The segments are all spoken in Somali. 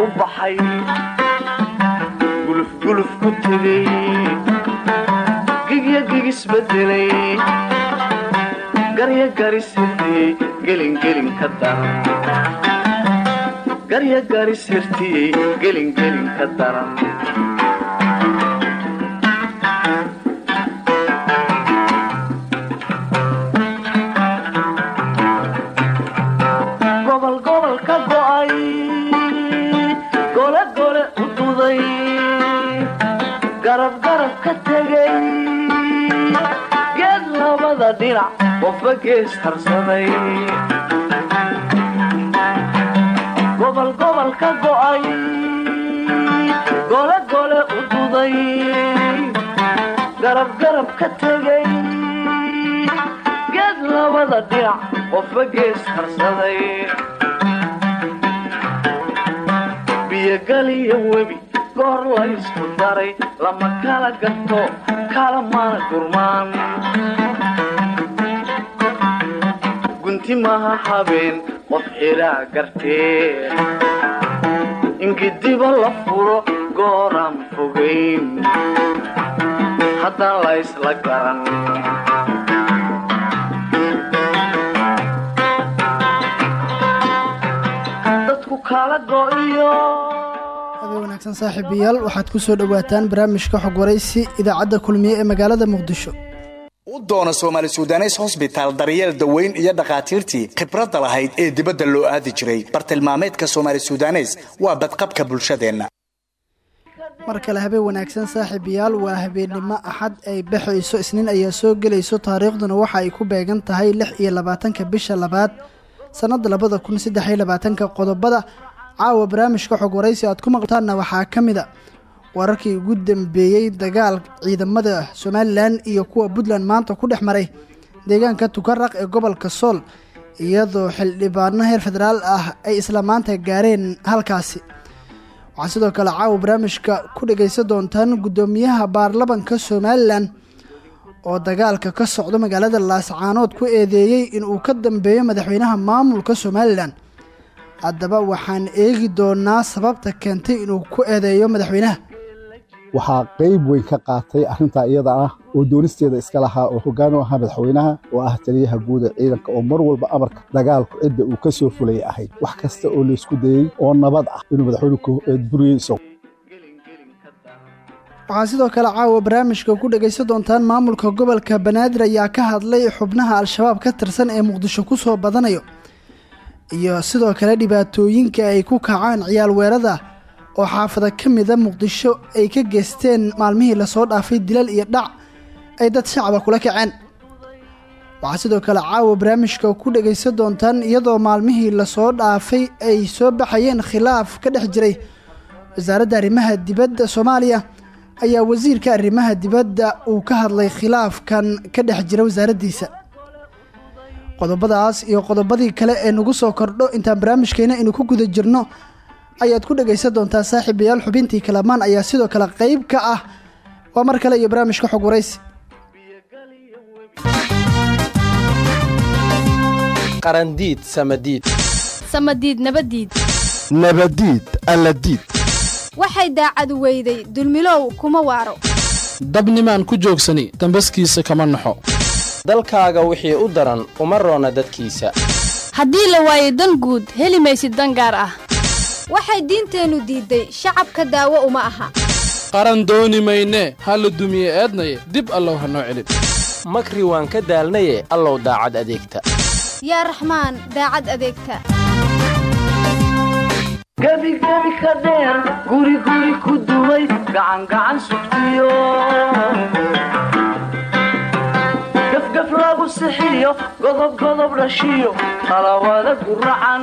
guux u baxay gulufguluf ku tegay gigya gigisbedelay garya garis hirtiyey gelingelin ka daran dhinac qofba gees harsaday gobol gobol ka go'ay gole gole u duday garab garab ka tegay geed labada dhinac qofba gees harsaday biyogaliyo webi goor la ysku daray lama kala gato kala mana gurmaan gunti maha habeen qof xidhaa gartee ingidiba la furo gooraan fogayn haddaan la ysla garan wanaagsan saaxiibayaal waxaad ku soo dhowaataan barnaamijka xog waraysi idaacadda kulmiye ee magaalada muqdisho u doona soomaali sudanes hosbitaal daryeel daweyn iyo dhakhaatiirtii khibradda lahayd ee dibadda loo aadi jiray. Bartilmaameedka soomaali sudanes waa badqabka bulshadeenna. Mar kale habeen wanaagsan saaxiibayaal waa habeennimo axad ay baxayso isniin ayaa soo gelayso taariikhduna waxa ay ku beegan tahay lix iyo labaatanka bisha labaad sannadda labada kun saddex iyo labaatanka qodobada caawa barnaamijka xog waraysi aad ku maqltaanna waxaa ka mid a wararkii ugu dambeeyey dagaal ciidamada somalilan iyo kuwa puntland maanta ku dhex maray deegaanka tukaraq ee gobolka sool iyadoo xildhibaano heer federaal ah ay isla maanta gaareen halkaasi. Waxaa sidoo kale caawa barnaamijka ku dhagaysan doontaan guddoomiyaha baarlamanka somalilan oo dagaalka ka socdo magaalada laascaanood ku eedeeyey inuu ka dambeeyo madaxweynaha maamulka somalilan haddaba waxaan eegi doonaa sababta keentay inuu ku eedeeyo madaxweynaha waxaa qayb weyn ka qaatay arrintaa iyada ah oo doonisteeda iska lahaa oo hoggaan u ahaa madaxweynaha oo ah taliyaha guud ee ciidanka oo mar walba amarka dagaalku cidda uu ka soo fulaya ahayd. Wax kasta oo laysku dayey oo nabad ah inuu madaxweynuhu buriyey isagu waxaa sidoo kale caawa barnaamijka ku dhagaysan doontaan maamulka gobolka banaadir ayaa ka hadlay xubnaha al-shabaab ka tirsan ee muqdisho ku soo badanayo. Iyo sidoo kale dhibaatooyinka ay ku kacaan ciyaal weerada oo xaafada ka mida muqdisho ay ka geysteen maalmihii la soo dhaafay dilal iyo dhac ay dad shacaba kula kaceen. Waxaa sidoo kale caawa barnaamijka ku dhagaysan doontaan iyadoo maalmihii la soo dhaafay ay soo baxayeen khilaaf ka dhex jiray wasaaradda arrimaha dibadda soomaaliya. Ayaa wasiirka arrimaha dibadda uu ka hadlay khilaafkan ka dhex jira wasaaraddiisa. Qodobadaas iyo qodobadii kale ee nagu soo kordho intaan barnaamijkeena aynu ku guda jirno ayaad ku dhagaysan doontaa saaxiibayaal xubintii kalamaan ayaa sidoo kale qayb ka ah. Waa mar kale iyo barnaamijka xog waraysi qarandiid samadiid. Samadiid nabadiid. Nabadiid alladiid. Waxay daacadu weyday dulmilow kuma waaro. Dabnimaan ku joogsani dambaskiisa kama naxo. Dalkaaga wixii u daran uma roona dadkiisa. Haddii la waayo dan guud heli maysid dan gaar ah waxay diinteennu diidday shacabka daawo uma aha. Qaran dooni mayne ha la dumiye eednaye dib allow ha noo celin. Makri waan ka daalnaye allow daacad adeegta. Yaa raxmaan daacad adeegta. Gebigebi ka dheer guri guri ku dumay gacan gacan sugtiyo. Gafgaf lagu sixiyo godob godob dhashiyo talawada guracan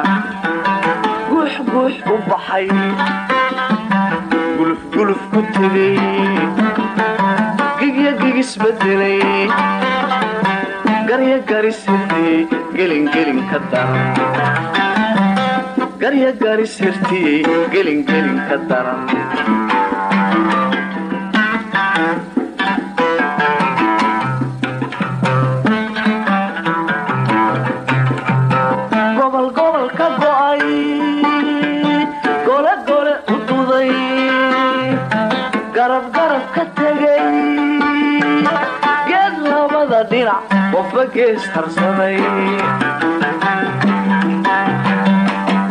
baxay gulufguluf ku tegay gigya gigisbedelay garya garisirtiyey gelingelin ka daran garya garisirtiyey gelingelin ka daran gobol gobol ka dhinac qofba gees harsaday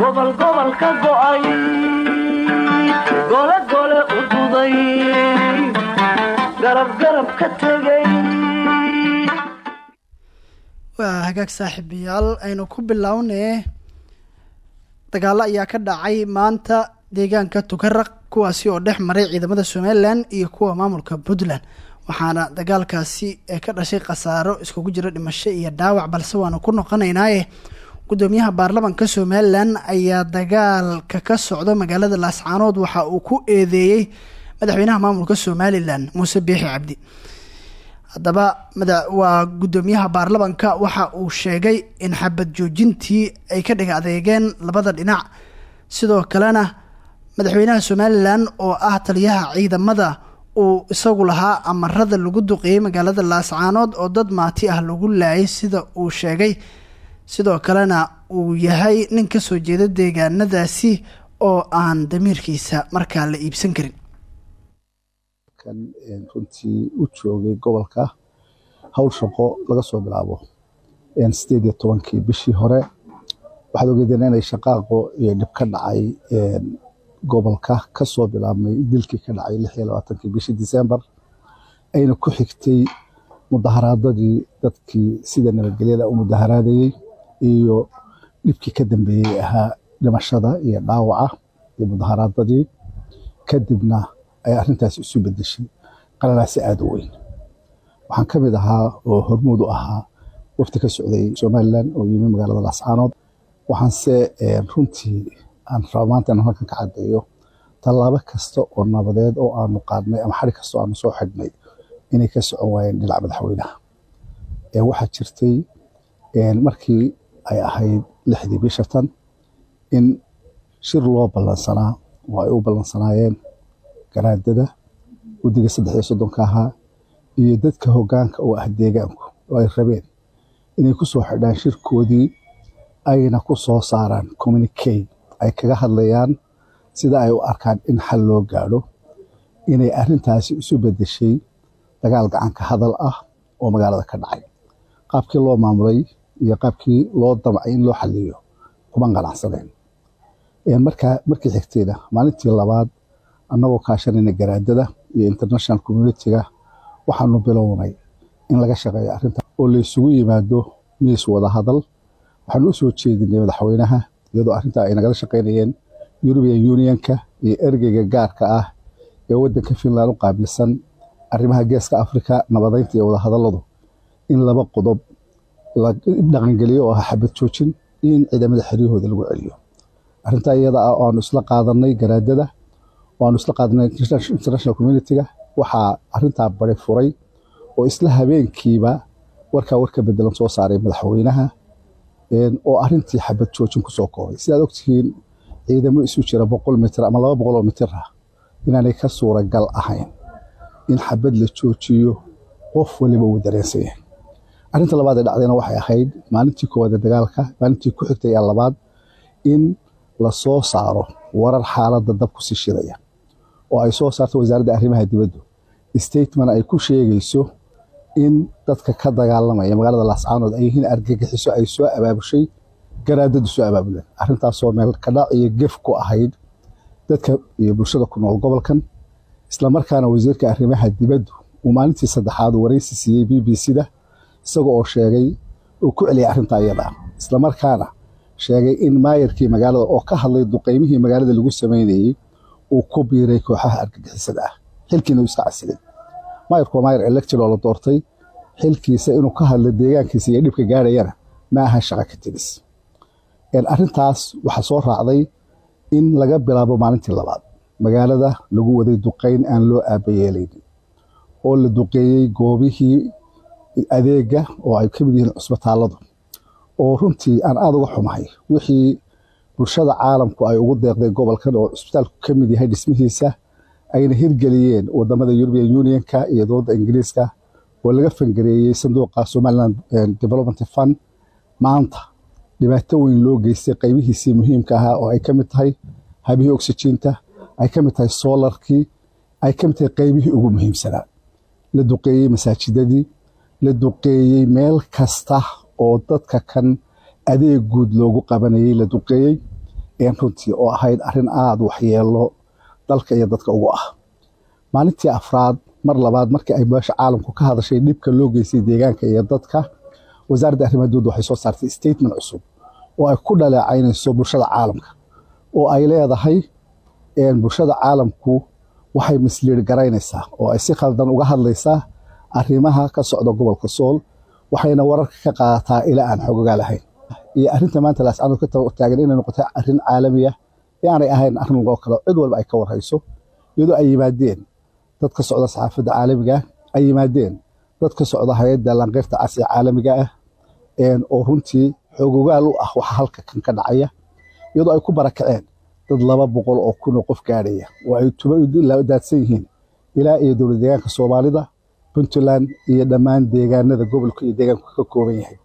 gobol gobol ka go'ay gole gole u duday garab garab ka tegay. Waa hagaag saaxiibayaal aynu ku bilownee dagaalo ayaa ka dhacay maanta deegaanka tukaraq kuwaasi oo dhex maray ciidamada somalilan iyo kuwa maamulka puntland waxaana dagaalkaasi ka dhashay khasaaro iskugu jira dhimasho iyo dhaawac balse waanu ku noqonaynaaye gudoomiyaha baarlamanka somalilan ayaa dagaalka ka socda magaalada laascaanood waxa uu ku eedeeyey madaxweynaha maamulka somalilan muuse biixi cabdi. Haddaba waa guddoomiyaha baarlamanka waxa uu sheegay in xabad joojintii ay ka dhig adeegeen labada dhinac. Sidoo kalena madaxweynaha somalilan oo ah taliyaha ciidamada uu isagu lahaa amarada lagu duqeeyey magaalada laascaanood oo dad maati ah lagu laayay sida uu sheegay. Sidoo kalena uu yahay nin ka soo jeeda deegaanadaasi oo aan damiirkiisa markaa la iibsan karin. Runtii u joogay gobolka howl shaqo laga soo bilaabo. Sideed iyo tobankii bishii hore waxaad ogeedeen inay shaqaaqo iyo dhib ka dhacay gobolka ka soo bilaabmay dilkii ka dhacay bishii disembar ayna ku xigtay mudaharaadadii dadkii sida nabadgelyada u mudaharaadayey iyo dhibkii ka dambeeyey ahaa dhimashada iyo dhaawaca iyo mudaharaadadii. Kadibna ay arrintaas isu bedeshay qalalaasi aada u weyn. Waxaan ka mid ahaa oo hormuud u ahaa wafti ka socday somalilan oo yimi magaalada laascaanood waxaanse runtii aan raba maanta inaan halkan ka caddeeyo tallaabo kasta oo nabadeed oo aanu qaadnay ama xari kasta oo aanu soo xidhnay inay ka socon waayeen dhinaca madaxweynaha. Waxaa jirtay markii ay ahayd lixdii tan in shir loo ballansanaa oo ay u ballansanaayeen garaadada guddiga saddex iyo soddonka ahaa iyo dadka hoggaanka oo ah deegaanku oo ay rabeen inay ku soo xidhaan shirkoodii ayna ku soo saaraan communicate ay kaga hadlayaan sida ay u arkaan in xal loo gaadho inay arrintaasi isu beddeshay dagaal gacanka hadal ah oo magaalada ka dhacay. Qaabkii loo maamulay iyo qaabkii loo damcay in loo xaliyo kuman qanacsaneen markaa markii xigtayna maalintii labaad annagoo kaashanayna garaadada iyo international communitiga waxaanu bilownay in laga shaqeeyo arrinta oo laysugu yimaado miis wada hadal waxaanu u jeedinay madaxweynaha iyadoo arrintaa ay nagala shaqaynayeen european unionka iyo ergeyga gaarka ah ee waddanka finland u qaabilsan arrimaha geeska africa nabadeynta iyo wadahadalladu. In laba qodob la dhaqangeliyo oo ah xabad joojin iyo in ciidamada xeryahooda lagu celiyo. Arrintaa iyada ah oo aanu isla qaadanay garaadada oo aanu isla qaadanay international communitiga waxaa arrintaa bari furay oo isla habeenkiiba warkaa warka bedelan soo saaray madaxweynaha oo arrintii xabad joojin ku soo koobay sidaad ogtihiin ciidamo isu jira boqol mitir ama laba boqol oo mitir ah inaanay ka suuragal ahayn. In xabad la joojiyo qof waliba uu dareensan arrinta labaad ee dhacdayna waxay ahayd maalintii koowaad ee dagaalka maalintii ku xigtay ee labaad in la saaro warar xaaladda dab ku sii shidaya oo ay soo saarto wasaaradda arrimaha dibaddu. Statement ay ku sheegayso in dadka ka dagaalamaya magaalada laascaanood ay yihiin argagixiso ay soo abaabushay garaadadu soo abaabuleen arrintaasoo meel kadhac iyo gef ku ahayd dadka iyo bulshada ku nool gobolkan. Islamarkaana wasiirka arrimaha dibaddu uu maalintii saddexaad waraysi siiyey b b c-da isaga oo sheegay uu ku celiyay arrintaa iyada. Islamarkaana sheegay in maayarkii magaalada oo ka hadlay duqaymihii magaalada lagu samaynayey uu ku biiray kooxaha argagixisada. Ah xilkiina uu iska casilay maayarku waa maayar electro la doortay. Xilkiisa inuu ka hadlo deegaankiisa iyo dhibka gaadhayana ma aha shaqa ka tiris. Arrintaas waxaa soo raacday in laga bilaabo maalintii labaad magaalada lagu waday duqayn aan loo aabayeelaynin oo la duqeeyey goobihii adeega oo ay ka mid yihiin cusbitaalladu oo runtii aan aada uga xumahay wixii bulshada caalamku ay ugu deeqday gobolkan oo cusbitaalku ka mid yahay dhismihiisa ayna hirgeliyeen waddamada european unionka iyo dowladda ingiriiska oo laga fangareeyey sanduuqa somaliland development fund. Maanta dhibaato weyn loo geystay qaybihiisii muhiimka ahaa oo ay ka mid tahay habihii oxyjiinta ay ka mid tahay soolarkii ay ka mid tahay qaybihii ugu muhiimsanaa la duqeeyey masaajidadii la duqeeyey meel kasta oo dadka kan adeeg guud loogu qabanayey la duqeeyey runtii oo ahayd arrin aada waxyeelo dalka iyo dadka ugu ah. Maalintii afraad mar labaad markii ay beesha caalamku ka hadashay dhibka loo geystay deegaanka iyo dadka wasaaradda arrimaha dibadda waxay soo saartay statement cusub oo ay ku dhaleecaynayso bulshada caalamka oo ay leedahay bulshada caalamku waxay misliir garaynaysaa oo ay si khaldan uga hadlaysaa arrimaha ka socda gobolka sool waxayna wararka ka qaadataa ilaa aan xogogaa lahayn. Iyo arrinta maanta laascanood ka taagan inay noqotay arrin caalamiya ee aanay ahayn arrin loo kale cid walba ay ka warhayso. Iyadoo ay yimaadeen dad ka socda saxaafadda caalamiga ay yimaadeen dad ka socda hay'adda lanqeyrta cas ee caalamiga ah oo runtii xogogaal u ah waxa halka kan ka dhacaya. Iyadoo ay ku barakaceen dad laba boqol oo kun oo qof gaadhaya. Oo ay daadsan yihiin ilaa iyo dowlad deegaanka soomaalida puntland iyo dhammaan deegaanada gobolka iyo deegaanku ka kooban yahay.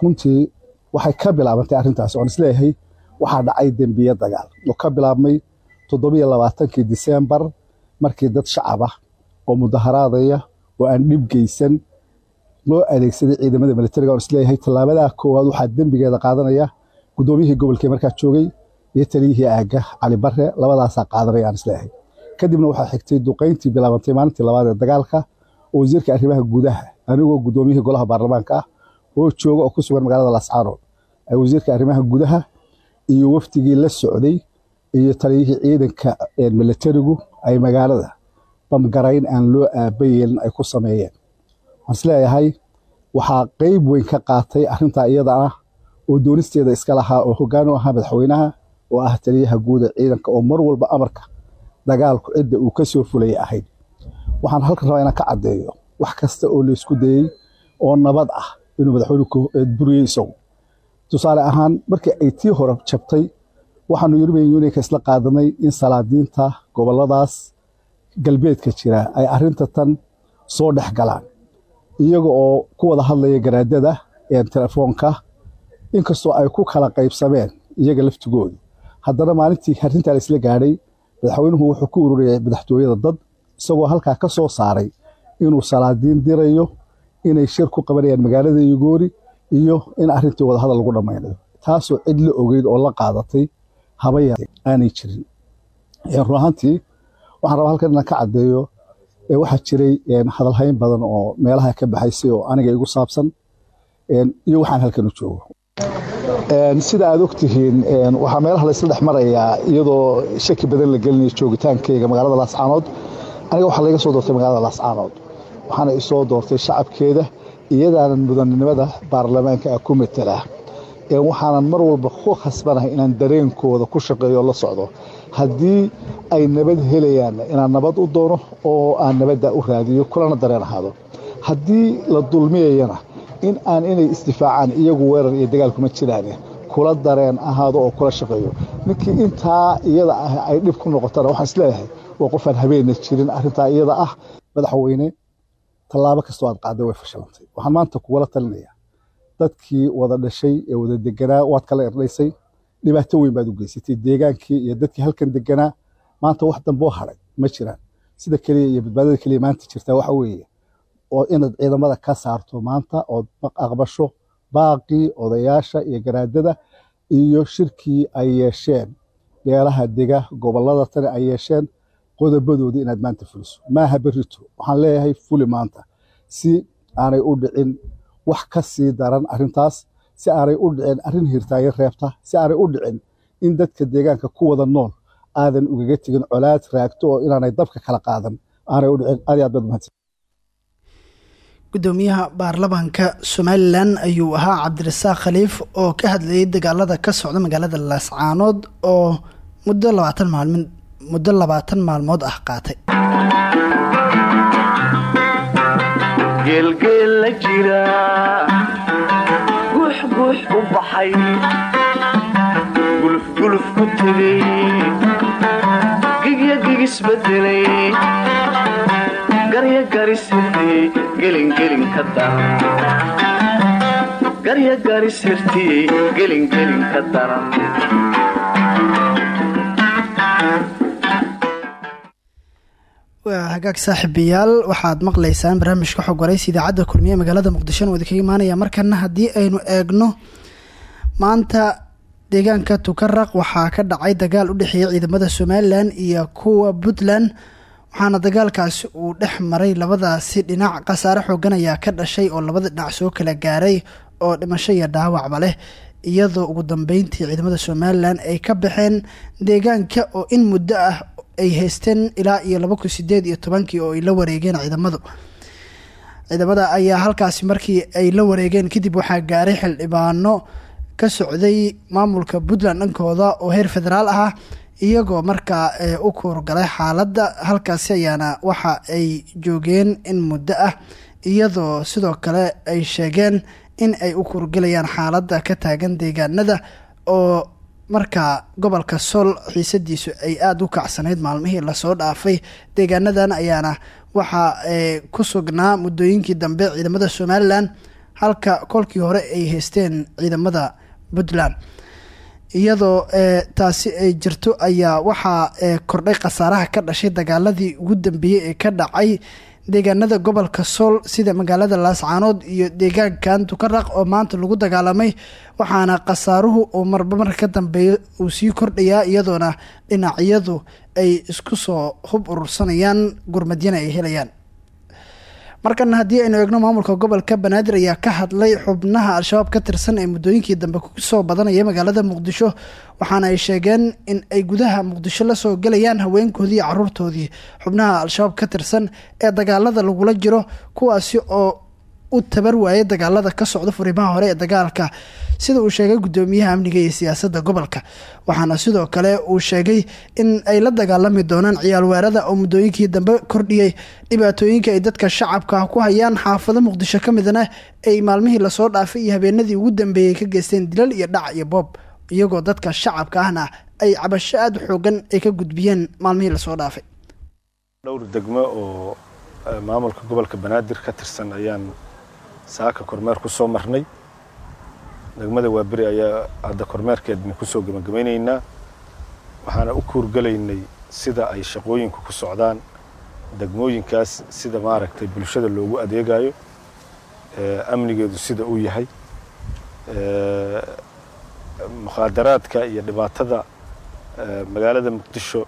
Runtii waxay ka bilaabantay arrintaasi oon is leeyahay waxaa dhacay dembiye dagaal. Oo ka bilaabmay toddobiyo labaatankii disembar markii dad shacab ah oo mudaharaadaya oo aan dhib geysan loo adeegsaday ciidamada militariga oon is leeyahay. Tallaabadaa koowaad waxaa dembigeeda qaadanaya guddoomiyihii gobolkee markaa joogay iyo taliyihii aagga cali bare labadaasaa qaadanaya aan is leeyahay. Kadibna waxaa xigtay duqayntii bilaabantay maalintii labaad ee dagaalka oo wasiirka arrimaha gudaha anigoo guddoomiyihii golaha baarlamaanka ah oo jooga oo ku sugan magaalada laascaanood ay wasiirka arrimaha gudaha iyo wafdigii la socday iyo taliyihii ciidanka militarigu ay magaalada bamgarayn aan loo aabayeelin ay ku sameeyeen. Waxaan is leeyahay waxaa qeyb weyn ka qaatay arrintaa iyada ah oo doonisteeda iska lahaa oo hoggaan u ahaa madaxweynaha oo ah taliyaha guuda ciidanka oo mar walba amarka dagaalku cidda uu ka soo fulayay ahayd. Waxaan halkan rabaa inaan ka caddeeyo wax kasta oo laysku dayey oo nabad ah inuu madaxweynuhu buriyey isagu tusaale ahaan markii ay tii hore jabtay waxaanu yurubian unionka isla qaadanay in salaadiinta gobolladaas galbeedka jira ay arrinta tan soo dhex galaan. Iyaga oo ku wada hadlaya garaadada telefoonka inkastoo ay ku kala qaybsameen iyaga laftigoodu haddana maalintii arrintaa laisla gaadhay madaxweynuhu wuxuu ku ururiyay madaxtooyada dad isagoo halkaa ka soo saaray inuu salaadiin dirayo inay shir ku qabanayaan magaalada yugoori iyo in arrintii wadahadal lagu dhammaynayo taasoo cid la ogeyd oo la qaadatay haba yar aanay jirin. Run ahaantii waxaan rabaa halkan inaan ka caddeeyo waxaa jiray hadalhayn badan oo meelaha ka baxaysay oo aniga igu saabsan iyo waxaan halkan u joogo. Sida aad ogtihiin waxaa meelaha laysla dhex marayaa iyadoo shaki badan la gelinayo joogitaankeyga magaalada laascaanood aniga waxaa layga soo doortay magaalada laascaanood waxaana isoo doortay shacabkeeda iyadaanan mudanimada baarlamaanka ah ku matela waxaanan mar walba ku khasbanahay inaan dareenkooda ku shaqeeyo la socdo. Haddii ay nabad helayaan inaan nabad u doono oo aan nabadda u raadiyo kulana dareen ahaado. Haddii la dulmiyayana in aan inay isdifaacaan iyagu weerar iyo dagaal kuma jiraan kula dareen ahaado oo kula shaqeeyo. Ninkii intaa iyada ah ay dhib ku noqotana waxaan is leeyahay waa qofaan habeenna jirin arrintaa iyada ah madaxweyne tallaabo kastoo aad qaaday way fashilantay. Waxaan maanta kugula talinayaa. Dadkii wada dhashay ee wada deganaa waad kala erdhaysay dhibaato weyn baad u geysatay deegaankii iyo dadkii halkan deganaa. Maanta wax damboo hadhay ma jiraan. Sida keliya iyo badbaadada keliya maanta jirtaa waxa weeye oo inaad ciidamada ka saarto maanta ood aqbasho baaqii odayaasha iyo garaadada iyo shirkii ay yeesheen. Beelaha dega gobollada tani ay yeesheen qodobadoodii inaad maanta fuliso. Maaha berrito waxaan leeyahay fuli maanta. Si aanay u dhicin wax ka sii daran arrintaas si aanay u dhicin arrin hirtaayo reebta si aanay u dhicin in dadka deegaanka ku wada nool aadan ugaga tegin colaad raagto oo inaanay dabka kala qaadan. Aanay u dhicin. Aad iyo aad baad mahadsan. Gudoomiyaha baarlamaanka somalilan ayuu ahaa cabdirasaaq khaliif oo ka hadlayay dagaalada ka socda magaalada laascaanood oo muddo labaatan maalmin muddo labaatan maalmood ah qaatay. Geelgeel la jira. Guux guux u baxay. Gulufguluf ku tegay. Gigya gigisbedelay garya garisirtiyey gelingelin ka daran. Garya garisirtiyey gelingelin ka daran waa hagaag saaxiibayaal. Waxaad maqlaysaan barnaamijka xog waraysa idaacadda kulmiye magaalada muqdishona wadi kaga imaanaya markana. Haddii aynu eegno maanta deegaanka tukaraq waxaa ka dhacay dagaal u dhexeeya ciidamada somalilan iyo kuwa puntland waxaana dagaalkaasi uu dhex maray labadaasi dhinac. Khasaare xoogan ayaa ka dhashay oo labada dhinac soo kala gaaray oo dhimasho iyo dhaawacba leh iyadoo ugu dambeyntii ciidamada somalilan ay ka baxeen deegaanka oo in muddo ah ay haysteen ilaa iyo laba kun sideed iyo tobankii oo ay la wareegeen ciidamadu. Ciidamada ayaa halkaasi markii ay la wareegeen kadib waxaa gaaray xildhibaano ka socday maamulka puntland dhankooda oo heer federaal ah iyagoo markaa u kuurgalay xaaladda. Halkaasi ayaana waxa ay joogeen in muddo ah iyadoo sidoo kale ay sheegeen in ay u kuurgalayaan xaaladda ka taagan deegaanada oo markaa gobolka sool xiisadiisu ay aada u kacsanayd maalmihii la soo dhaafay deegaanadan ayaana waxaa ku sugnaa muddooyinkii dambe ciidamada somalilan halka kolkii hore ay haysteen ciidamada puntland. Iyadoo taasi ay jirto ayaa waxaa kordhay khasaaraha ka dhashay dagaaladii ugu dambeeyey ee ka dhacay deegaanada gobolka sool sida magaalada laascaanood iyo deegaankan tukaraq oo maanta lagu dagaalamay waxaana khasaaruhu uu marba marka ka dambeeya uu sii kordhayaa iyadoona dhinacyadu ay isku soo hub urursanayaan gurmadyana ay helayaan markana haddii aynu eegno maamulka gobolka banaadir ayaa ka hadlay xubnaha al-shabaab ka tirsan ee muddooyinkii dambe ku soo badanaya magaalada muqdisho waxaana ay sheegeen in ay gudaha muqdisho la soo gelayaan haweenkoodii iyo caruurtoodii. Xubnaha al-shabaab ka tirsan ee dagaalada lagula jiro kuwaasi oo u tabar waayay dagaalada ka socda furimaha hore ee dagaalka sida uu sheegay gudoomiyaha amniga iyo siyaasadda gobolka. Waxaana sidoo kale uu sheegay in ay la dagaalami doonaan ciyaal weerada oo muddooyinkii dambe kordhiyey dhibaatooyinka ay dadka shacabka ku hayaan xaafado muqdisho ka midna ay maalmihii la soo dhaafay iyo habeenadii ugu dambeeyey ka geysteen dilal iyo dhac iyo boob iyagoo dadka shacabka ahna ay cabasho aada xoogan ay ka gudbiyeen maalmihii la soo dhaafay. Dhowr degmo oo maamulka gobolka banaadir ka tirsan ayaan saaka kormeer ku soo marnay. Degmada waaberi ayaa hadda kormeerkeedna ku soo gebagabaynaynaa waxaana u kuurgelaynay sida ay shaqooyinku ku socdaan degmooyinkaas sida maaragtay bulshada loogu adeegayo amnigeedu sida uu yahay. Mukhaadaraadka iyo dhibaatada magaalada muqdisho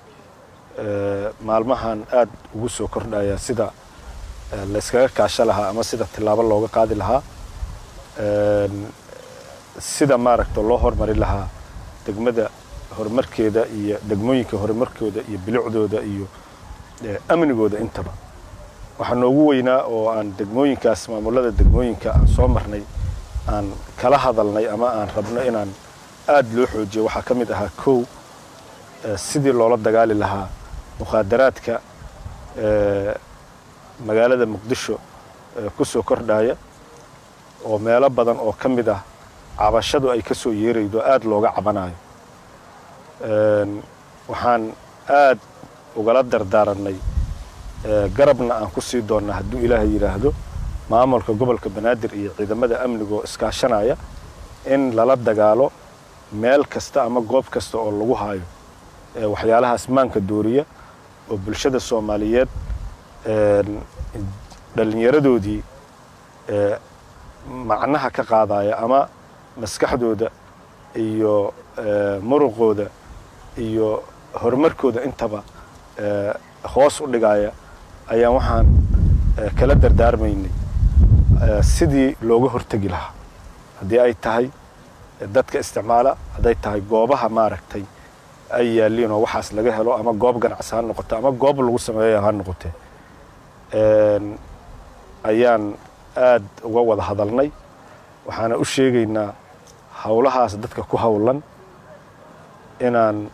maalmahan aad ugu soo kordhaya sida layskaga kaasho lahaa ama sida tillaabo looga qaadi lahaa sida maaragta loo hormari lahaa degmada horumarkeeda iyo degmooyinka horumarkooda iyo bilicdooda iyo amnigooda intaba. Waxaa noogu weynaa oo aan degmooyinkaas maamulada degmooyinka aan soo marnay aan kala hadalnay ama aan rabno inaan aad loo xoojiyo. Waxaa ka mid ahaa kow sidii loola dagaali lahaa mukhaadaraadka magaalada muqdisho ku soo kordhaya oo meelo badan oo ka mid ah cabashadu ay ka soo yeeraydo aad looga cabanayo. Waxaan aad ugala dardaaranay garabna aan ku sii doonnaa hadduu ilaahay yidhaahdo maamulka gobolka banaadir iyo ciidamada amnigoo iskaashanaya in lala dagaalo meel kasta ama goob kasta oo lagu haayo waxyaalahaas maanka dooriya oo bulshada soomaaliyeed dhallinyaradoodii macnaha ka qaadaya ama maskaxdooda iyo muruqooda iyo horumarkooda intaba hoos u dhigaya ayaan waxaan kala dardaarmaynay sidii looga hortegi lahaa. Haddii ay tahay dadka isticmaala hadday tahay goobaha maaragtay ay yaalliin oo waxaas laga helo ama goob ganacsi ha noqoto ama goob lagu sameeya ha noqotee ayaan aad uga wada hadalnay. Waxaana u sheegaynaa howlahaas dadka ku howlan inaan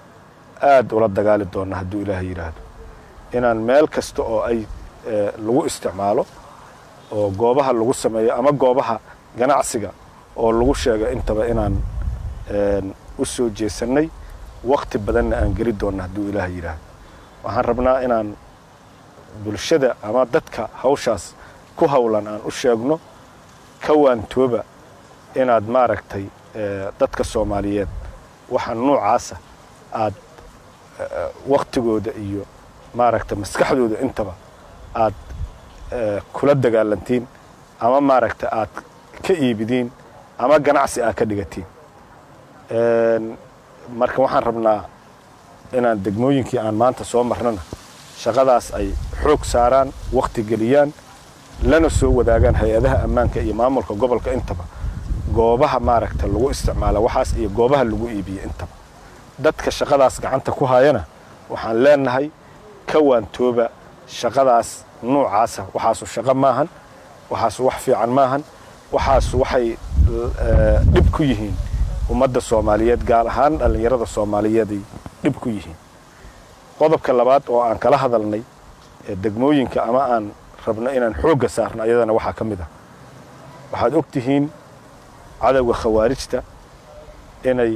aad ula dagaali doonna hadduu ilaahay yidhaahdo inaan meel kasta oo ay lagu isticmaalo oo goobaha lagu sameeyo ama goobaha ganacsiga oo lagu sheego intaba inaan u soo jeesannay wakti badanna aan geli doonna hadduu ilaahay yidhaahdo waxaan rabnaa inaan bulshada ama dadka hawshaas ku howlan aan u sheegno ka waantooba inaad maaragtay dadka soomaaliyeed waxa nuucaasa aad waktigooda iyo maaragtay maskaxdooda intaba aad kula dagaalantiin ama maaragtay aad ka iibidiin ama ganacsi aad ka dhigatiin. Marka waxaan rabnaa inaan degmooyinkii aan maanta soo marnana shaqadaas ay xoog saaraan wakti geliyaan lana soo wadaagaan hay'adaha ammaanka iyo maamulka gobolka intaba. Goobaha maaragta lagu isticmaala waxaas iyo goobaha lagu iibiyo intaba. Dadka shaqadaas gacanta ku hayana waxaan leenahay ka waantooba shaqadaas nuucaasa waxaasu shaqo maahan waxaasu wax fiican maahan waxaasu waxay dhib ku yihiin ummadda soomaaliyeed gaar ahaan dhallinyarada soomaaliyeeday dhib ku yihiin qodobka labaad oo aan kala hadalnay degmooyinka ama aan rabno inaan xoogga saarno ayadana waxaa ka mid ah. Waxaad og tihiin cadowga khawaarijta inay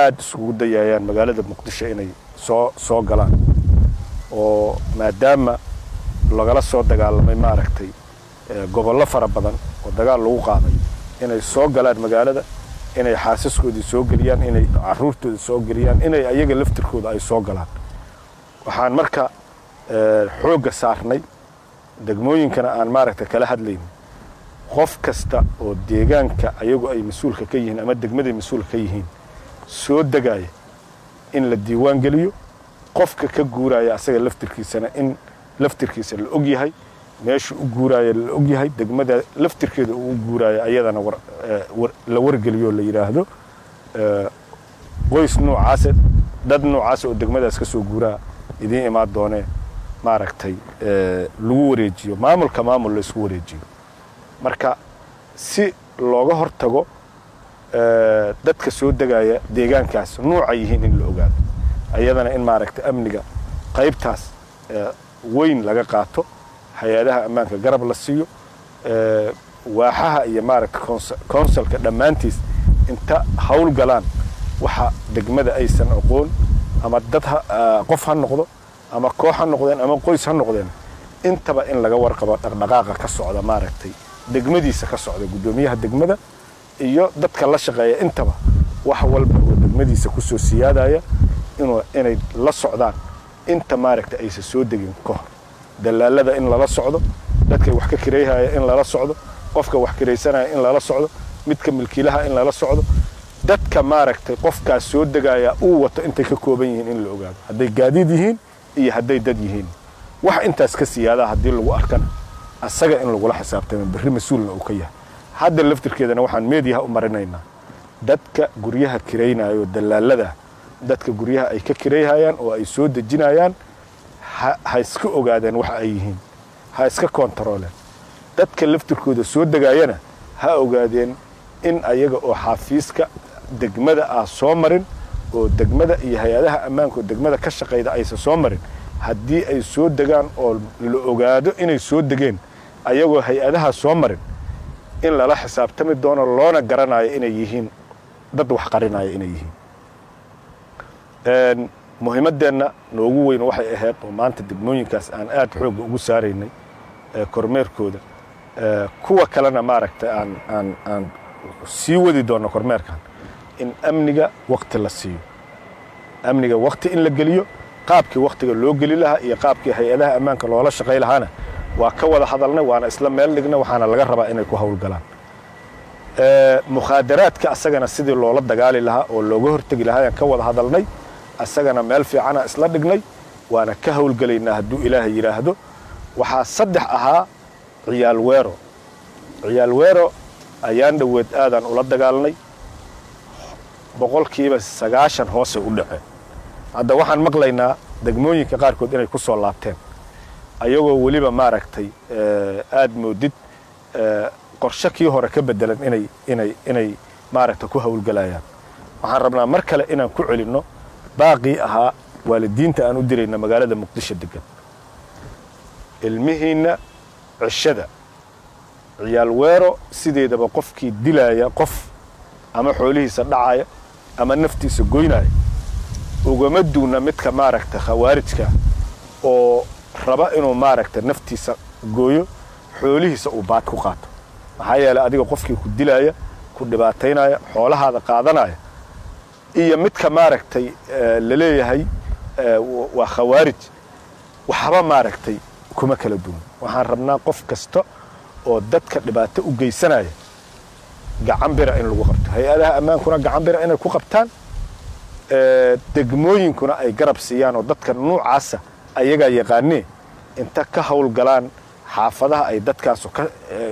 aad iskugu dayayaan magaalada muqdisho inay soo soo galaan oo maadaama lagala soo dagaalamay maaragtay gobollo fara badan oo dagaal lagu qaaday inay soo galaan magaalada inay xaasaskoodii soo geliyaan inay caruurtooda soo geliyaan inay ayaga laftirkooda ay soo galaan. Waxaan marka xoogga saarnay degmooyinkana aan maaragtay kala hadlayn. Qof kasta oo deegaanka ayagu ay mas'uulka ka yihiin ama degmaday mas'uulka ka yihiin soo degaya in la diiwaan geliyo. Qofka ka guuraya asaga laftirkiisana in laftirkiisa la og yahay meeshu u guuraya la og yahay degmada laftirkeeda uu u guuraya ayadana la wargeliyo la yidhaahdo qoys noocaase dad noocaase oo degmadaas ka soo guuraa idiin imaan doonee maaragtay lagu wareejiyo maamulka maamul la isku wareejiyo. Marka si looga hor tago dadka soo degaya deegaankaas nuuca yihiin in la ogaado. Ayadana in maaragtay amniga qaybtaas weyn laga qaato hay'adaha ammaanka garab la siiyo waaxaha iyo maaragtay consulka dhammaantiis inta hawl galaan waxa degmada aysan aqoon ama dad qof ha noqdo ama koox ha noqdeen ama qoys ha noqdeen intaba in laga warqabo dhaqdhaqaaqa ka socda maaragtay degmadiisa ka socda guddoomiyaha degmada iyo dadka la shaqeeya intaba wax walba oo degmadiisa ku soo siyaadaya inay la socdaan inta maaragta aysan soo degin ka hor dalaalada in lala socdo dadka wax ka kirayhaya in lala socdo qofka wax kiraysanaya in lala socdo midka milkiilaha in lala socdo. Dadka maaragtay qofkaas soo degaya uu wato intay ka kooban yihiin in la ogaado. Hadday gaadiid yihiin iyo hadday dad yihiin. Wax intaas ka siyaadaa haddii lagu arkana asaga in lagula xisaabtamo berri mas'uulna uu ka yahay. Hadda laftirkeedana waxaan meediyaha u marinaynaa. Dadka guryaha kiraynayo dalaalada dadka guryaha ay ka kirayhayaan oo ay soo dejinayaan ha iska ogaadeen waxa ay yihiin. Ha iska koontarooleen dadka laftirkooda soo degaayana ha ogaadeen in ayaga oo xafiiska degmada ah soo marin oo degmada iyo hay'adaha ammaanka oo degmada ka shaqayda aysan soo marin. Haddii ay soo degaan oo la ogaado inay soo degeen ayagoo hay'adaha soo marin in lala xisaabtami doono loona garanayo inay yihiin. Dad wax qarinaya inay yihiin muhiimaddeenna noogu weyn waxay ahayd oo maanta degmooyinkaas aan aad xoogga ugu saaraynay kormeerkooda. Kuwa kalena maaragtay aan aan aan sii wadi doonno kormeerkan in amniga wakti la siiyo. Amniga wakti in la geliyo qaabkii waktiga loo geli lahaa iyo qaabkii hay'adaha ammaanka loola shaqay lahaana waa ka wada hadalnay waana isla meel dhignay waxaana laga rabaa inay ku howlgalaan. Mukhaadaraadka asagana sidii loola dagaali lahaa oo looga hortegi lahaa ayaan ka wada hadalnay asagana meel fiicana isla dhignay waana ka howlgelaynaa hadduu ilaahay yidhaahdo waxaa saddex ahaa ciyaal weero. Ciyaal weero ayaan dhoweed aadaan ula dagaalnay. Boqolkiiba sagaashan hoosay u dhaceen hadda waxaan maqlaynaa degmooyinka qaarkood inay ku soo laabteen. Ayagoo weliba maaragtay aad moodid qorshe kii hore ka bedelan inay inay inay maaragta ku howlgelayaan waxaan rabnaa mar kale inaan ku celinno baaqii ahaa waalidiinta aan u dirayna magaalada muqdisho degan ilmihiinna cishada ciyaal weero sideedaba qofkii dilaaya qof ama xoolihiisa dhacaya ama naftiisa goynaya ugama duuna midka maaragta khawaarijka oo raba inuu maaragta naftiisa gooyo xoolihiisa uu baad ku qaato. Maxaa yeelay adiga qofkii ku dilaaya ku dhibaataynaya xoolahaada qaadanaya iyo midka maaragtay la leeyahay waa khawaarij. Waxba maaragtay kuma kala duwan. Waxaan rabnaa qof kasta oo dadka dhibaato u geysanaya gacan bira in lagu qabto. Hay'adaha ammaankuna gacan bira inay ku qabtaan degmooyinkuna ay garab siiyaan oo dadka nuucaasa ayagaa yaqaanee inta ka howlgalaan xaafadaha ay dadkaasu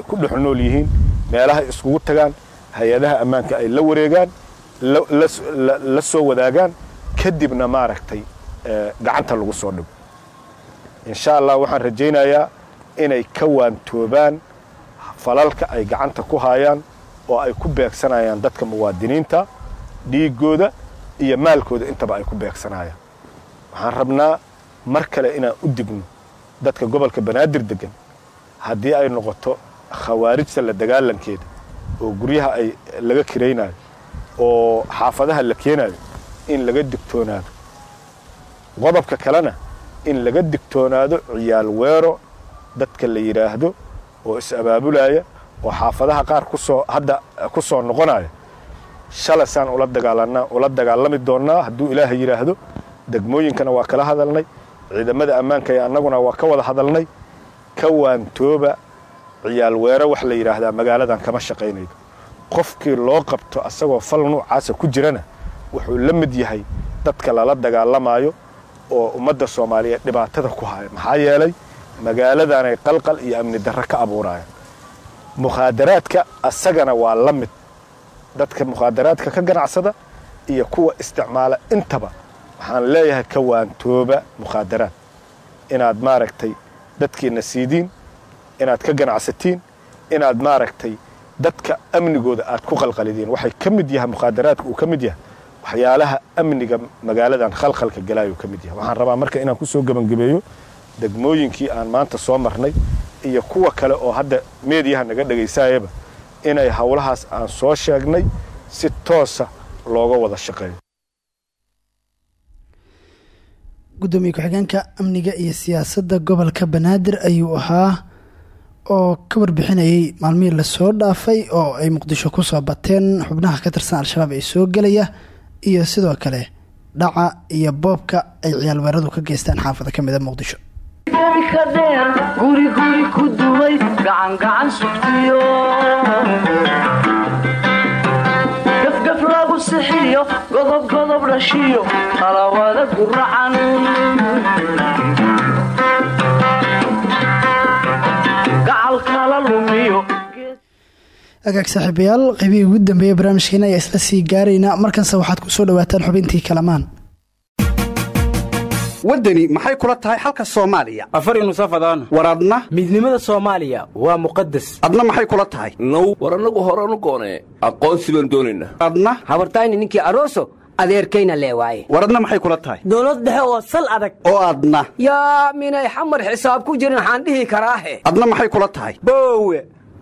ku dhex nool yihiin meelahay iskugu tagaan hay'adaha ammaanka ay la wareegaan la soo wadaagaan kadibna maaragtay gacanta lagu soo dhigo. Insha allah waxaan rajaynayaa inay ka waantoobaan falalka ay gacanta ku haayaan oo ay ku beegsanayaan dadka muwaadiniinta dhiigooda iyo maalkooda intaba ay ku beegsanayaan. Waxaan rabnaa mar kale inaan u digno dadka gobolka banaadir degan haddii ay noqoto khawaarijta la dagaalankeeda oo guryaha ay laga kiraynayo oo xaafadaha la keenayo in laga digtoonaado. Qodobka kalena in laga digtoonaado ciyaal weero dadka la yidhaahdo oo is-abaabulaya oo xaafadaha qaar ku soo hadda ku soo noqonaya shalasaan ula dagaalanaa ula dagaalami doonnaa hadduu ilaahay yidhaahdo degmooyinkana waa kala hadalnay ciidamada ammaanka ee annaguna waa ka wada hadalnay ka waantooba ciyaal weero wax la yidhaahdaa magaaladan kama shaqaynaydo qofkii loo qabto asagoo fal nuucaasa ku jirana wuxuu la mid yahay dadka lala dagaalamaayo oo ummadda soomaaliyeed dhibaatada ku haya. Maxaa yeelay magaaladanay qalqal iyo amni darro ka abuurayaan. Mukhaadaraadka asagana waa la mid. Dadka mukhaadaraadka ka ganacsada iyo kuwa isticmaala intaba waxaan leeyahay ka waantooba mukhaadaraad inaad maaragtay dadkiina siidiin inaad ka ganacsatiin inaad maaragtay dadka amnigooda aad ku qalqalidiin waxay ka mid yahay mukhaadaraadka uu ka mid yahay waxyaalaha amniga magaaladan khalkhalka galaayuu ka mid yahay. Waxaan rabaa marka inaan ku soo gebangebeeyo degmooyinkii aan maanta soo marnay iyo kuwa kale oo hadda meediyaha naga dhegaysaayaba inay howlahaas aan soo sheegnay si toosa looga wada shaqeeyo. Gudoomiye ku-xigeenka amniga iyo siyaasadda gobolka banaadir ayuu ahaa oo ka warbixinayay maalmihii la soo dhaafay oo ay muqdisho ku soo bateen xubnaha ka tirsan al-shabaab ee soo gelaya iyo sidoo kale dhaca iyo boobka ay ciyaal weeradu ka geystaan xaafada ka mida muqdisho. Guri guri ku dumay gacangacan sugtiyo. Gafgaf guracan agaag saaxiibayaal qaybihii ugu dambeeyey barnaamijkeena ayaa isla sii gaaraynaa markanse waxaad ku soo dhawaataan xubintii kalamaan. Waddani maxay kula tahay xalka soomaaliya? Afar nusafadaan war adna? Midnimada soomaaliya waa muqadas adna maxay kula tahay? Now war annagu horanu goonee aqoonsi baan doonaynaa adna? Habartayni ninkii aroso adeerkayna lee waaye. War adna maxay kula tahay? Dowlad dhexe oo sal adag. Oo adna. Yaa minay xamar xisaab ku jirin waxaan dhihi karaahe adna maxay kula tahay? Boowe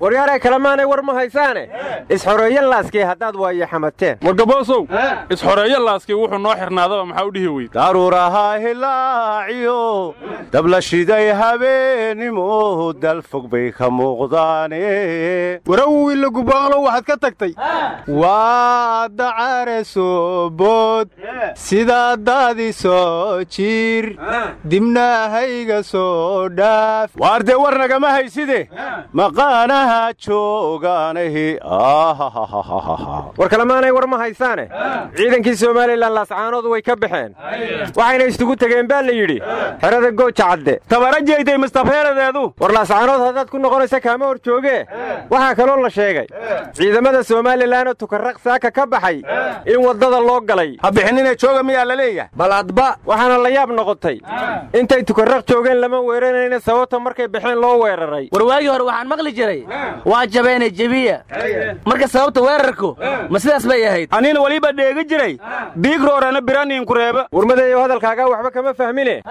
waryaaree kalemaanay war ma haysaane? Isxoreeyo laaskii haddaad waayo xamateen. Wargaboosow isxoreeyo laaskii wuxuu noo xirnaadaba maxaa u dhihi weyd daruuraha hilaaciyo dabla shiday habeenimo dal fog bay ka muuqdaane. Warawila gubaaqlo waxaad ka tagtay. Waa dacare soo bood sidaa daadi soo jiir. Dibnahayga soo dhaaf. Waar dee war nagama hayside maqaanaha joogaanahi war kalemaanay war ma haysaane? Ciidankii somalilan laascaanood way ka baxeen. Waxayna isugu tegeen baa la yidhi xerada gooja cadde. Tabara jeegtay mustafeeradeedu war laascaanood haddaad ku noqonaysa kaama hor joogee waxaa kaloo la sheegay ciidamada somalilan oo tukarraq saaka ka baxay in waddada loo galay. Ha bixinina jooga miyaa la leeyahay. Bal adba waxaana la yaab noqotay intay tukarraq joogeen lama weeranayna sababta markay baxeen loo weeraray. War waagii hore waxaan maqli jiray waa jabeene jebiya marka sababta weerarku ma sidaas bay ahayd. Anina weliba dheegi jiray. Biigroorana biraniinku reeba. Warmadeeyo hadalkaagaa waxba kama fahmine.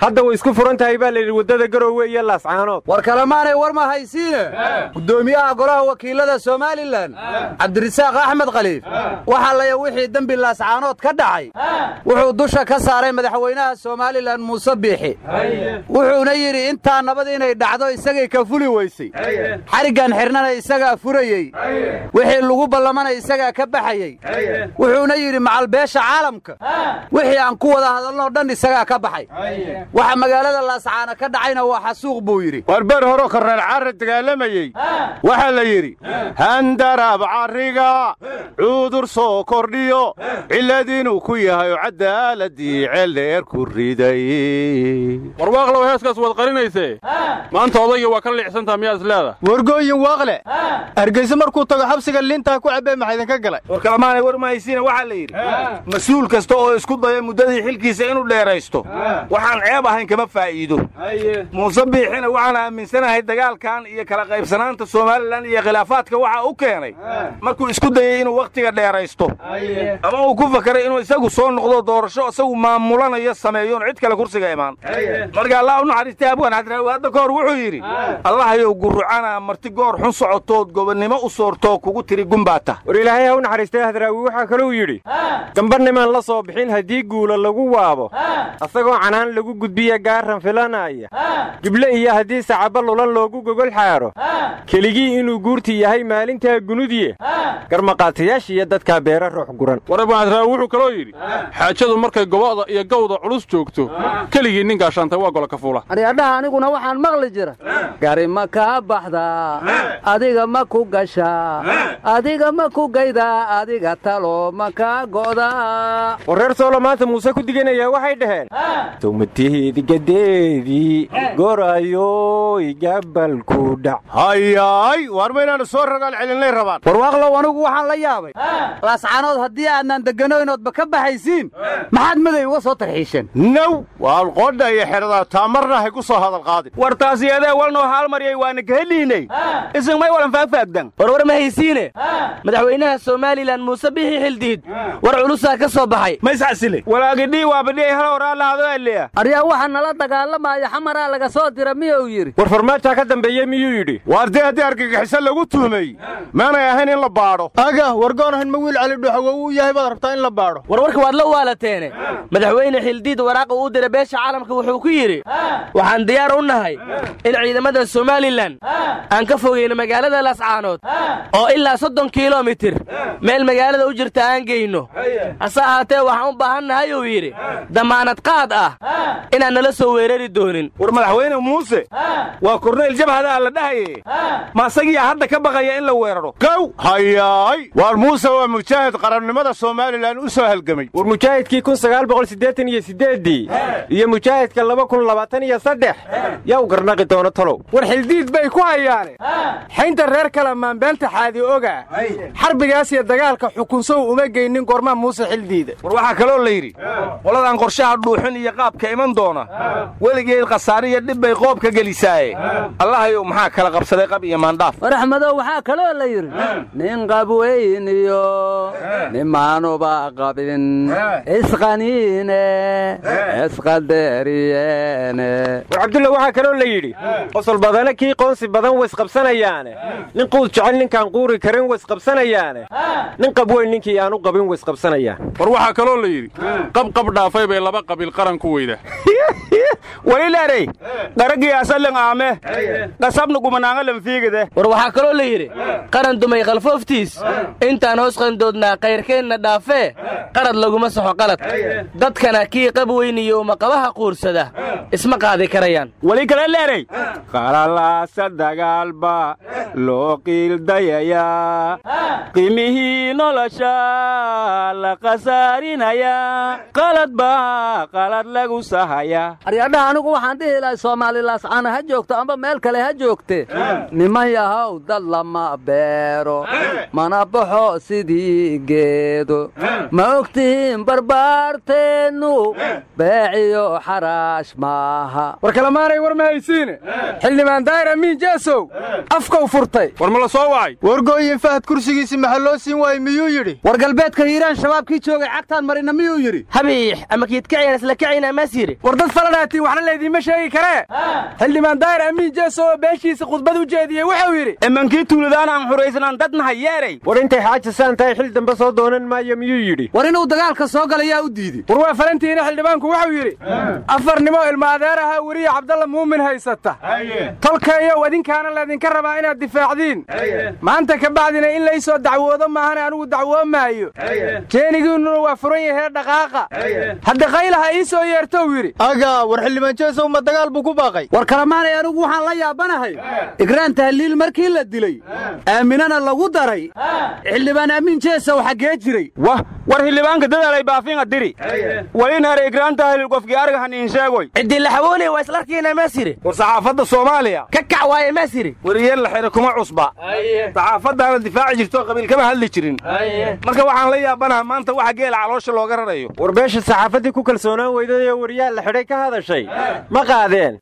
Hadda way isku furan tahay baa layidhi waddada garoowe iyo laascaanood war kalemaanay war ma haysiine. Guddoomiyaha golaha wakiilada somalilan cabdirisaaq axmed khaliif waxaa laya wixii dembi laascaanood ka dhacay wuxuu dusha ka saaray madaxweynaha somalilan muuse biixi. Wuxuuna yidhi intaa nabad inay dhacdo isagay ka fuli weysay xariggan xidhnana isagaa furayey. Wixii lagu ballamana isagaa ka baxayey. Wuxuuna yidhi macalbeesha caalamka. Wixii aan ku wada hadalnoo dhan isagaa ka baxay. Waxa magaalada laascaana ka dhacayna waa xasuuq buu yidhi. War ber horoo korneel carra dagaalamayey waxaa la yidhi handaraab carriga cuudur soo kordhiyo cillad inuu ku yahay oo caddaaladii ceeldheer ku riday. Warwaaqlow heeskaas waad qarinaysee? Maanta odaygii waa ka liicsantaa miyaa is leedah wargooyin waaqle. Hargeyse markuu tago xabsiga liintaa ku cabbee maxaa idinka galay? War kalamaanay war mahaysiina waxaa la yidhi. Mas'uul kasta oo isku daya muddadii xilkiisa inuu dheeraysto. Waxaan ceeb ahayn kama faa'iido. Muuse biixina waxaan aaminsanahay dagaalkan iyo kala qaybsanaanta somalilan iyo khilaafaadka waxaa u keenay. Markuu isku dayey inuu wakhtiga dheeraysto. Ama uu ku fakaray inuu isagu soo noqdo doorasho isagu maamulanayo sameeyoon cid kale kursiga imaan. Marka allah u naxariistay abwan xadraawi hadda ka hor wuxuu yidhi allahayow gurucana marti goor xun socotood gobonnimo u soortoo kugu tiri gumbaata. War ilaahay ha u naxariistay hadraawi waxaa kaluu yidhi gamba nimaan la soo bixin haddii guula lagu waabo. Asagoo canaan lagu gudbiya gaaran filanaya. Gible iyo haddii sacaba lulan loogu gogol xaaro. Keligii inuu guurti yahay maalintaa gunudiye. Garmaqaatayaashiiyo dadkaa beera ruux guran. War abwanxadraawi wuxuu kaloo yidhi xaajadu markay gobo'da iyo gawda culus joogto keligii nin gaashaantay waa gola ka fuula. Aryadhaha aniguna waxaan maqli jira gari ma kaa baxdaa adiga ma ku gashaa adiga ma ku gaydaa adiga talo ma kaa go'daa war reer soolo maanta muuse ku diganayaa waxay dhaheen towmatiidgadeedii gorayoy gabalku dhac hayaay waar maynaanu soo ragaal celinay rabaan warwaaqlow anigu waxaan la yaabay laascaanood haddii aadnaan degganoynoodba ka baxaysiin maxaad maday uga soo tarxiisheen now waa qodha iyo xeradaa taamarna hay ku soo hadal qaadin war taasiyadee walnoo haalmaryay waana kaheliinay isin may walan faagfaagdan warwar ma haysiine. Madaxweynaha somalilan muuse bixi xildiid. War culusaa ka soo baxay. Ma iscasile walaagidhii waabadhii hal horaalaado eleya aryaa waxa nala dagaalamaya xamaraa laga soo dira miyuu yidhi? War farmaajaa ka dambeeye miyuu yidhi? Waar dee haddii argagixiso lagu tuhmay maanay ahayn in la baadho. Aga wargoonhan ma wiil cali dhuxawo uu yahay baad rabtaa in la baadho. War warka waad la waalateene. Madaxweyne xildiid waraaqa uu diray beesha caalamka wuxuu ku yidhi waxaan diyaar u nahay in ciidamada somalilan aan ka fogeyno magaalada laascaanood oo ilaa soddon kilomitir. Meel magaalada u jirta aan geyno. Hase ahaatee waxaan u baahan nahay uu yidhi damaanad qaad ah inaan nala soo weerari doonin. War madaxweyne muuse waa korneyl jabhadaa la dhahaye ma asagiyaa hadda ka baqaya in la weeraro. Gow hayaay! Waar muuse waa mujaahid qarannimada somalilan u soo halgamay. War mujaahidkii kun sagaal boqol siddeetan iyo siddeeddii iyo mujaahidka laba kun labaatan iyo saddex. Yaa u garnaqi doono talow. War xildiid bay ku hayaane xaynta reer kale maanbeenta xaadi oga. Xarbigaas iyo dagaalka xukunsow uma geynin gormaa muuse xildiida war waxaa kaloo la yidhi qoladan qorshaha dhuuxin iyo qaabka iman doona. Weligeed khasaare iyo dhib bay qoob ka gelisaaye. Allahayow maxaa kala qabsaday qab iyo maandhaaf? War axmedow waxaa kaloo la yidhi nin qabweyniyo nimaanuba qabin isqaniine isqaderiyeene war cabdulla waxaa kaloo la yidhi qosol badane kii qoonsi badan waysqabsanayaane nin quud jecel ninkaan quuri karin waysqabsanayaane nin qabweyn ninkii aanu qabin waysqabsanayaan war waxaa kaloo la yidhi qabqab dhaafay bay laba qabiil qaran ku weyda walileerey qaragii asalin aame. Qasabna gumanaanga fiigide. War waxaa kaloo la yidhi qaran dumay qalfooftiis intaan hoos qandoodnaa kayrkeenna dhaafee qarad laguma saxo qalad. Dadkana kii qab weyniyo umaqabaha quursada isma qaadi karayaan. Weli kale leerey qalalaasa dagaalba loo qiildayayaa qimihii nolosha la khasaarinayaa qalad baa qalad lagu sahayaa aryadhaha anigu waxaan dhihi lahay soomaalilaascaana ha joogto amba meel kale ha joogte. Niman yahow dad lama beero. Mana baxo sidii geedo. Ma ogtihiin barbaarteennu beeciyo xaraash maaha. War kalamaanay war ma haysiine. Xildhibaan daahir amiin jeesow. Afkau furtay. War ma la soo wacay wargooyin fahad kursigiisi maxa loo siin waaye miyuu yidhi? War galbeedka hiiraan shabaabkii joogay cagtaan marina miyuu yidhi? Habiix ama kiid kaciyaan isla kacayna maas yidhi. War dad faladhaatiin waxna laydiinma sheegi karee xildhibaan daahir amiin jeesow oo beeshiisa khudbad u jeediyey wuxuu yidhi imankii tuuladaan aan xuraysanaan dadnaha yeeray. War intay xaajisaan tahay xil dambe soo doonan maayo miyuu yidhi? War inuu dagaalka soo gala yaa u diiday war waa falantiina xildhibaanku wuxuu yidhi afarnimo ilma adeer ahaa weriya cabdalla muumin haysata. Tolkaeyow idinkaana laydinka rabaa inaad difaacdiin maanta ka bacdina in laysoo dacwoodo maahane anigu dacwoo maayo. Jeenigiinnuna waa furan yahee dhaqaaqa. Hadda qaylaha ii soo yeertou yidhi xildhibaan jeesow ma dagaal buu ku baaqay. War kalamaanay anigu waxaan la yaabanahay. Igraan tahliil markii la dilay aaminana lagu daray. Xildhibaan amiin jeesow xaggee jiray wah war xildhibaanka dadaalay baafinga diri. Walinare igraan tahliil qofkii arga haniin sheegoy ciddii la xawoonaya waa islarkiina yidhi war saxaafadda soomaaliya. Ka kac waaye maas yidhi wariyeel la xidha kuma cusba. Saxaafaddaana difaaci jirto qabiil kama hadli jirin. Marka waxaan la yaabanaha maanta waxa geela caloosha looga rarayo. War beesha saxaafaddii ku kalsoonaan weyday oo wariyaal la xidhay ka hadashay ma qaadeen?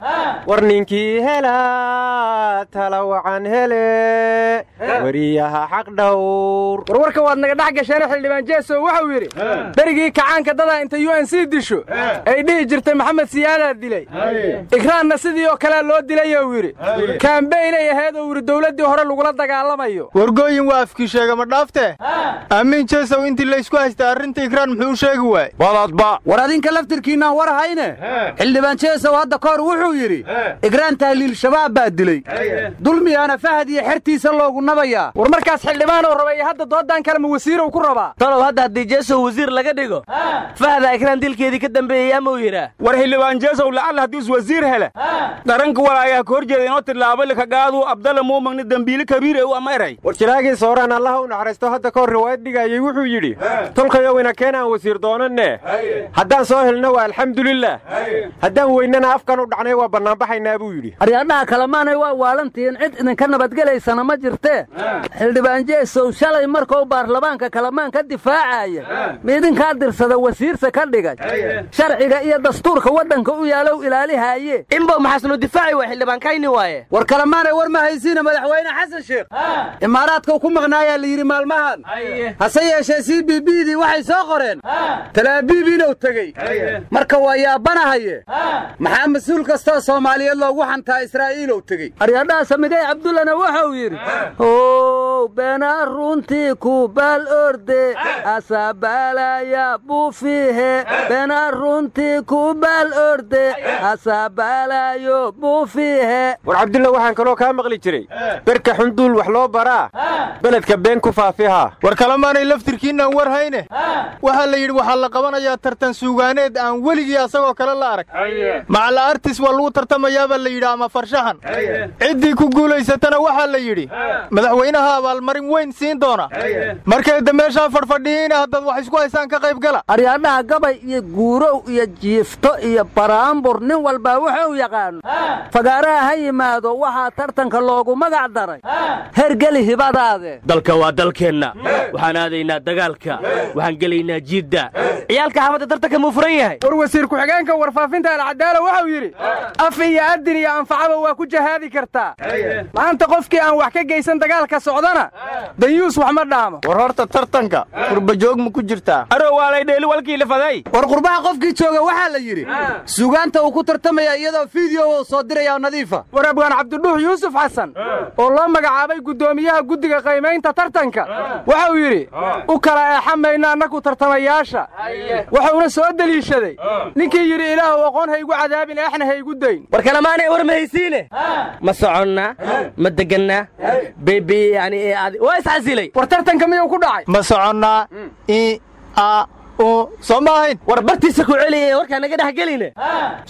War ninkii hela tala wacan hele weriyaha xaq dhowr. Warwarka waad naga dhex gasheene xildhibaan jeesow wuxuu yidhi berigii kacaanka dadaa inta u n c disho ay dhihi jirtay maxamed siyaadaa dilay. Ikraanna sidii oo kalea loo dilayou yidhi. Kaambeynay ahayd oo yidhi dowladdii hore lagula dagaalamayo. Wargooyin waa afkii sheega ma dhaaftee amiin jeesow intii laysku haystay arrinta ikraan muxuu sheegi waayey? Wadadba war adinka laftirkiinaan war hayne xildhibaan jeesow hadda ka hor wuxuu yidhi igraan tahliil shabaab baa dilay. Dulmiyaana fahad iyo xertiisa loogu nabayaa. War markaas xildhibaanoo rabay hadda doodan kalema wasiirow ku rabaa. Talow hadda haddii jeesow wasiir laga dhigo fahda ikraan dilkeedii ka dambeeyey amau yidhaa war xildhibaan jeesow lacalla haddii is wasiir hele. Dharanka walaayaa ka hor jeeda inoo tilaabali ka gaadu abdalla muumagni dembiile kabiir ee u amayray war jilaagiis hooraan allaha u naxariisto hadda ka hor riwaayad dhigayey wuxuu yidhi tolkayow ina keen aan wasiir doonanne. Haddaan soo helno waa alxamdulilah haddaan weynana afkan u dhacnay waa bannaanbaxaynaa buu yidhi. Aryaadhaha kalemaanay waa waalantihiin cid idinka nabadgelaysana ma jirtee xildhibaan jeesow shalay markuu baarlamaanka kalamaan ka difaacaya. Miidinkaa dirsada wasiirsa ka dhigay. Sharciga iyo dastuurka waddanka u yaalow ilaalihaaye. Inbow maxaasnu difaaci waa xildhibaan kayni waaye. War kalemaanay war ma haysiina madaxweyne xasan sheekh. Imaaraadka ku maqnaayaa la yidhi maalmahan. Hase yeeshee c b b dii waxay soo qoreen. Talaabiib inuu tegey marka waa yaabanahaye maxaa mas'uul kastoo soomaaliyeed loogu xantaa israa'iilow tegey? Aryadhaha samidey cabdullana wuxuu yidhi how beenaa runtii ku baal orde asabaalaya buufihe beenaa runtii ku baal orde asabaalayo buufihe war cabdulla waxaan kaloo kaa maqli jiray. Berka xunduul wax loo baraa? Beledka been ku faafihaa war kalemaanay laftirkiinaan war hayne waxaa la yidhi waxaa la qabanayaa tartan suugaaneed aan weligii asagoo kale la arag macala artis waa lagu tartamayaabaa la yidhi ama farshaxan? Ciddii ku guulaysatana waxaa la yidhi madaxweynaha abaalmarin weyn siin doona. Markayda meeshaan fadhfadhiyiina haddaad wax isku haysaan ka qayb gala. Aryaadhaha gabay iyo guurow iyo jiifto iyo baraambur nin walbaa wuxuu yaqaano fagaaraha ha yimaado waxaa tartanka loogu magac daray. Hergeli hibadaade. Dalka waa dalkeenna. Waxaan aadaynaa dagaalka. Waxaan gelaynaa jiidda ciyaalka xaafadda tartanka muu furan yahay? War wasiir ku-xigeenka warfaafinta alcadaala wuxuu yidhi af iyo adin iyo anfacaba waa ku jahaadi kartaa. Maanta qofkii aan wax ka geysan dagaalka socdana danyuus wax ma dhaamo. War horta tartanka qurbajoog ma ku jirtaa? Arow waa lay dheeli walkii lifaday war qurbaha qofkii jooga waxaa la yidhi sugaanta uu ku tartamaya iyadoo fiideo soo diraya oo nadiifa. War abwaan cabdidhuux yuusuf xasan oo loo magacaabay guddoomiyaha guddiga qaymaynta tartanka wuxuu yidhi u kala eexamayna annaku tartamayaasha. Wuxuuna soo deliishaday. Ninkii yidhi ilaahu aqoon ha igu cadaabin eexna ha igu dayn. War kalemaanay war ma haysiine ma soconnaa ma degannaa bebi yani waa iscasilay war tartanka miyuu ku dhacay. Ma soconnaa i a soo ma ahayn war bartiisa ku celiya warkaa naga dhex geline.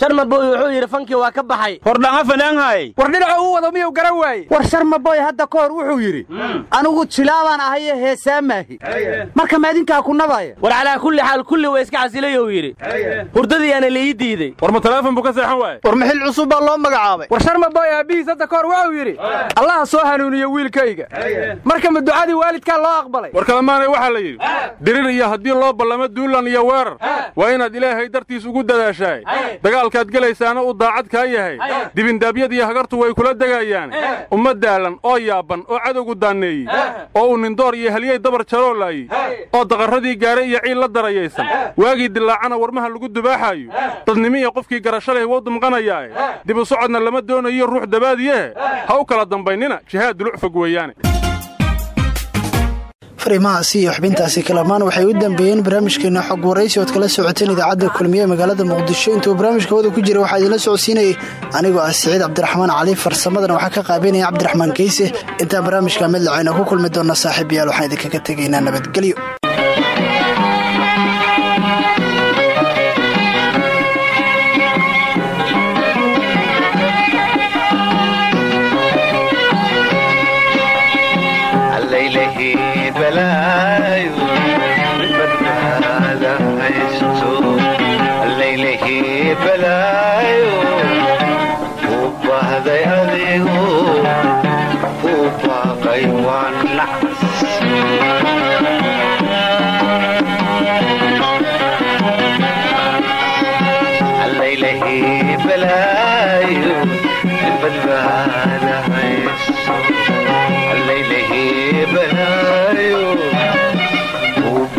Sharmaboy wuxuu yidhi fankii waa ka baxay. Hordhanga fanaanhaay war dhinaca u wado miyuu garan waaye war sharmaboy hadda ka hor wuxuu yidhi anigu jilaabaan ahaye heesaa maahi. Marka maadinkaa ku nabaya war calaa kulli xaal kulli waa iska casilayou yidhi. Hurdadiiyaana laii diidey war ma taleefon buu ka seexan waaye war maxil cusub baa loo magacaabay? War sharmaboy aabbihiis hadda ka hor wuxuu yidhi. Allaha soo hanuuniyo wiilkayga. Marka ma ducadii waalidkaa loo aqbalay? War kalemaanay waxaa la yidhi dirir iyo haddii loo ballamo duulan iyo weerar waa inaad ilaahay dartiis ugu dadaashaay dagaalkaad gelaysaana uu daacad kaa yahay. Dibindaabyadiiyo hagartu way kula degayaan umma daalan oo yaabban oo cadowgu daanneeyey. Oo uu nindoor iyo halyey dabar jaroo laayey oo daqarradii gaare iyo ciil la darayaysan. Waagii dilaacana warmaha lagu dubaaxaayo dadnimo iyo qofkii garashalay wou dumqanayaae dib u socodna lama doonayo ruux dabaadiyehe ha. U kala dambaynina jihaad duluc fog weeyaane fariimahaasi iyo xubintaasi kalamaan waxay u dambeeyeen barnaamijkeena xog waraysi ood kala socoteen idaacadda kulmiye magaalada muqdisho. Intuu barnaamijka wada ku jira waxaa idinla socodsiinayay anigoo ah siciid cabdiraxmaan cali farsamadana waxaa ka qaabeynaya cabdiraxmaan keyse intaan barnaamijka midlacayna ku kulmi doona saaxiib yaal waxaan idinkaga tegaynaa nabadgelyo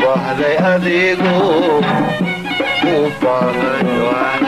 u adigu u baahan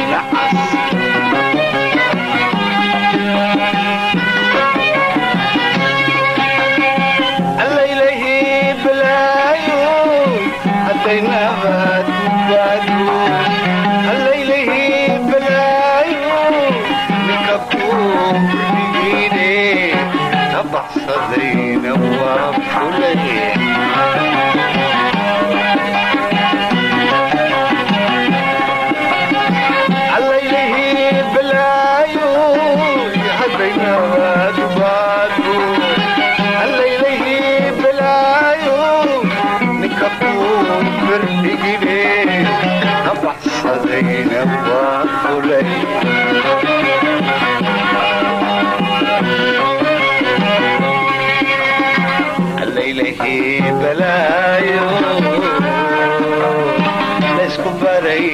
balaayo laysku baray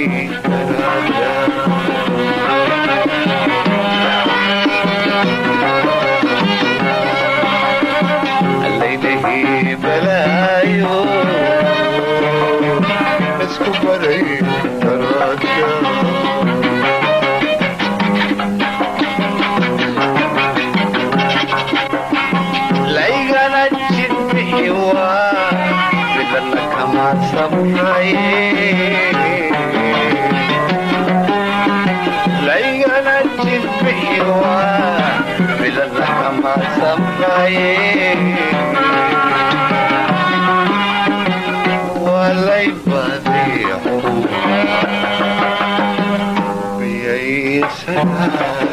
Ah.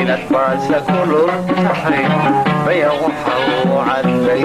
inaad baalsa ku lurtahay maya waxau caday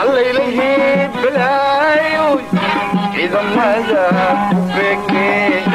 عليله بلايوي إذا ماذا بكي